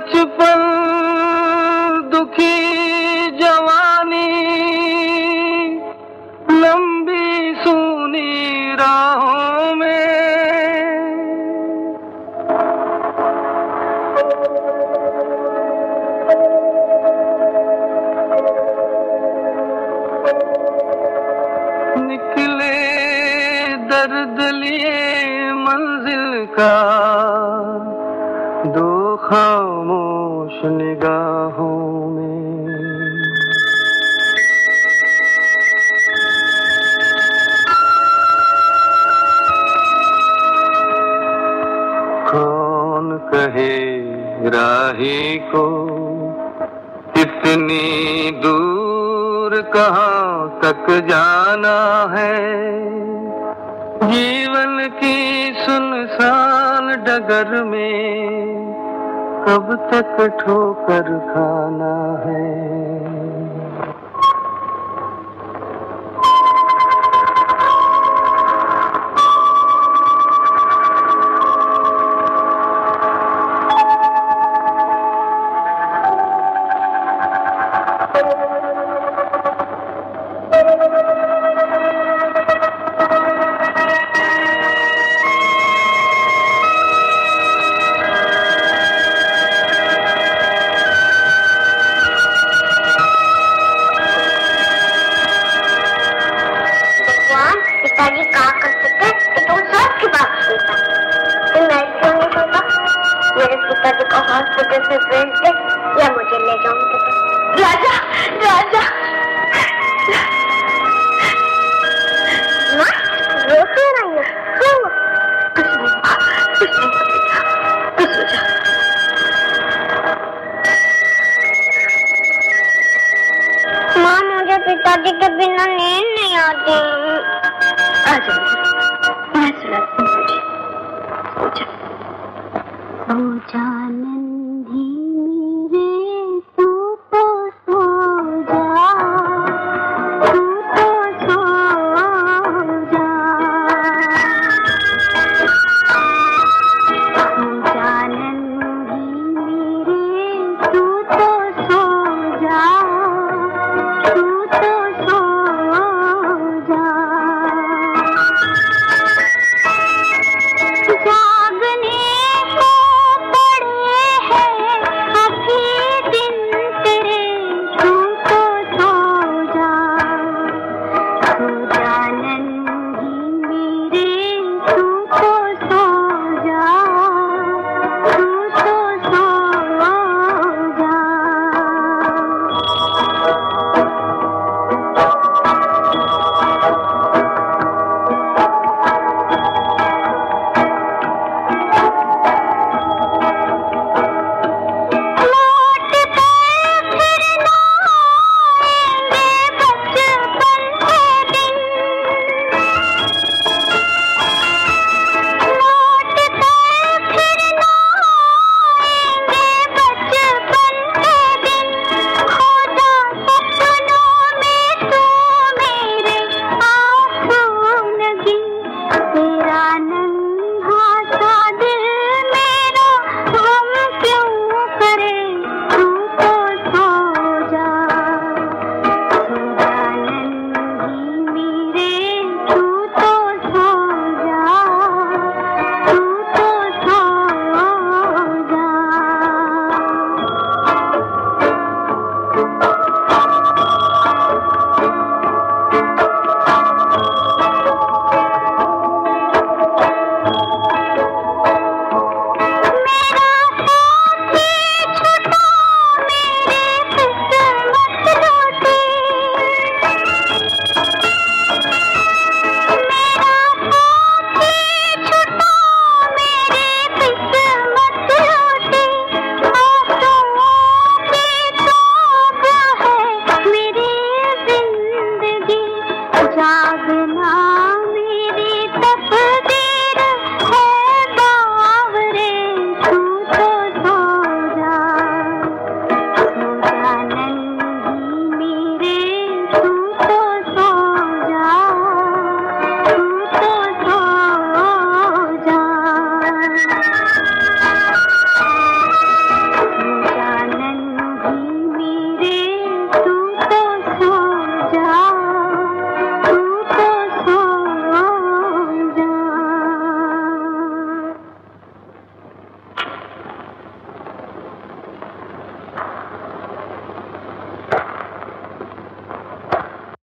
बचपन दुखी जवानी लंबी सुनी राहों में। निकले दर्द लिए मंजिल का खामोश निगाहों में। कौन कहे राही को कितनी दूर कहाँ तक जाना है? जीवन की सुनसान डगर में कब तक ठोकर खाना है। पिताजी कहा कर सकते कि तुम सबकी बात सुनता तुम मैं क्यों नहीं सुनता मेरे पिताजी को हॉस्पिटल से भेज दे, या मुझे ले जाऊँगे। राजा राजा। सो जा